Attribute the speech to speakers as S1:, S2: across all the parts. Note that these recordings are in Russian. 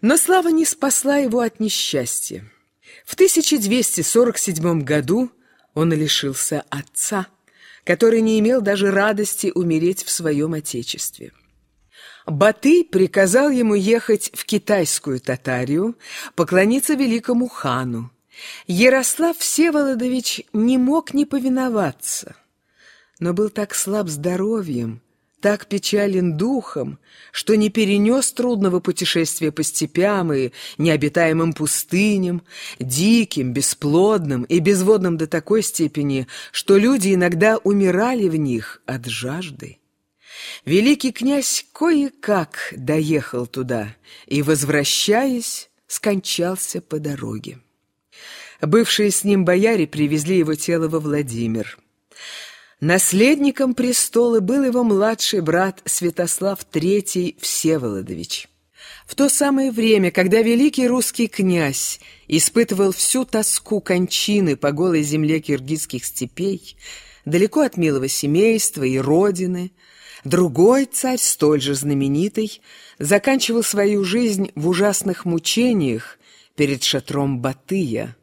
S1: Но слава не спасла его от несчастья. В 1247 году он лишился отца, который не имел даже радости умереть в своем отечестве. Батый приказал ему ехать в китайскую Татарию, поклониться великому хану. Ярослав Всеволодович не мог не повиноваться, но был так слаб здоровьем, так печален духом, что не перенес трудного путешествия по степям и необитаемым пустыням, диким, бесплодным и безводным до такой степени, что люди иногда умирали в них от жажды. Великий князь кое-как доехал туда и, возвращаясь, скончался по дороге. Бывшие с ним бояре привезли его тело во Владимир. Наследником престола был его младший брат Святослав III Всеволодович. В то самое время, когда великий русский князь испытывал всю тоску кончины по голой земле киргизских степей, далеко от милого семейства и родины, Другой царь, столь же знаменитый, заканчивал свою жизнь в ужасных мучениях перед шатром Батыя.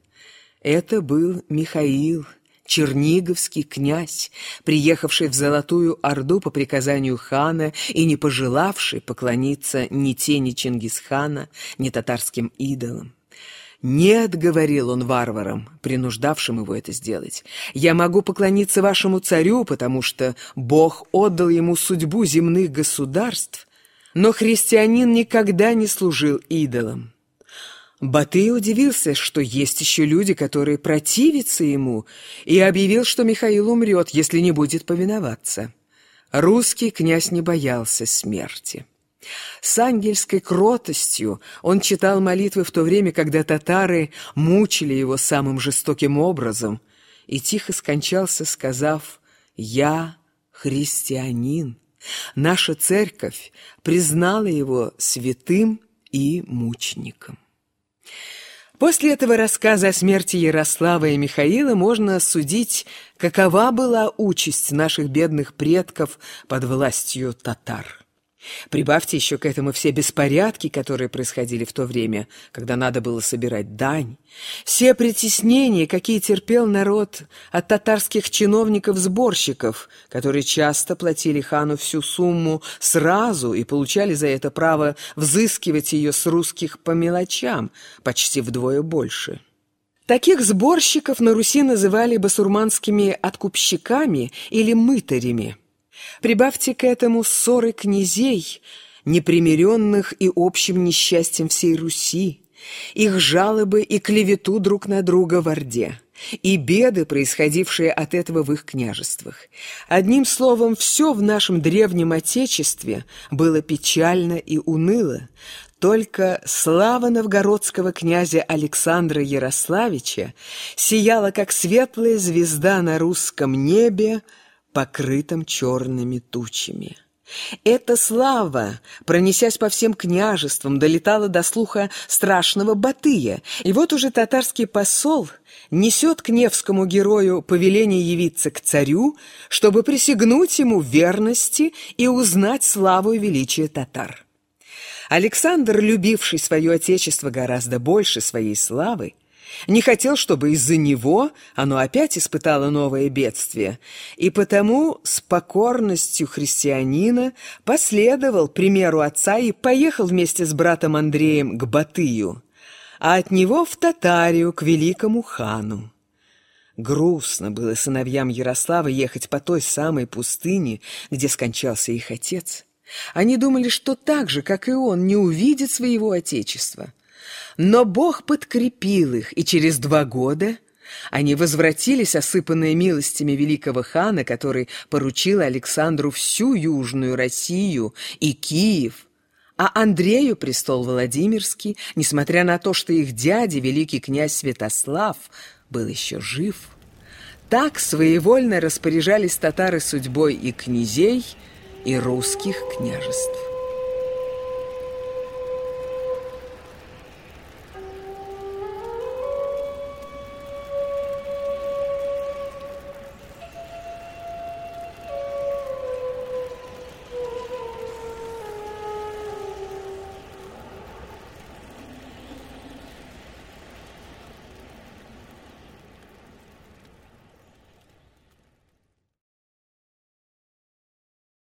S1: Это был Михаил, черниговский князь, приехавший в Золотую Орду по приказанию хана и не пожелавший поклониться ни тени Чингисхана, ни татарским идолам. «Нет», — говорил он варварам, принуждавшим его это сделать, «я могу поклониться вашему царю, потому что Бог отдал ему судьбу земных государств, но христианин никогда не служил идолам». Батый удивился, что есть еще люди, которые противятся ему, и объявил, что Михаил умрет, если не будет повиноваться. Русский князь не боялся смерти. С ангельской кротостью он читал молитвы в то время, когда татары мучили его самым жестоким образом, и тихо скончался, сказав «Я христианин». Наша церковь признала его святым и мучеником. После этого рассказа о смерти Ярослава и Михаила можно судить, какова была участь наших бедных предков под властью татар. Прибавьте еще к этому все беспорядки, которые происходили в то время, когда надо было собирать дань, все притеснения, какие терпел народ от татарских чиновников-сборщиков, которые часто платили хану всю сумму сразу и получали за это право взыскивать ее с русских по мелочам, почти вдвое больше. Таких сборщиков на Руси называли басурманскими откупщиками или мытарями – Прибавьте к этому ссоры князей, непримиренных и общим несчастьем всей Руси, их жалобы и клевету друг на друга в Орде, и беды, происходившие от этого в их княжествах. Одним словом, все в нашем древнем Отечестве было печально и уныло, только слава новгородского князя Александра Ярославича сияла, как светлая звезда на русском небе, покрытым черными тучами. Эта слава, пронесясь по всем княжествам, долетала до слуха страшного Батыя, и вот уже татарский посол несет к Невскому герою повеление явиться к царю, чтобы присягнуть ему верности и узнать славу и величие татар. Александр, любивший свое отечество гораздо больше своей славы, не хотел, чтобы из-за него оно опять испытало новое бедствие, и потому с покорностью христианина последовал примеру отца и поехал вместе с братом Андреем к Батыю, а от него в Татарию к великому хану. Грустно было сыновьям Ярослава ехать по той самой пустыне, где скончался их отец. Они думали, что так же, как и он, не увидят своего отечества – но Бог подкрепил их, и через два года они возвратились, осыпанные милостями великого хана, который поручил Александру всю Южную Россию и Киев, а Андрею престол Владимирский, несмотря на то, что их дядя, великий князь Святослав, был еще жив. Так своевольно распоряжались татары судьбой и князей, и русских княжеств.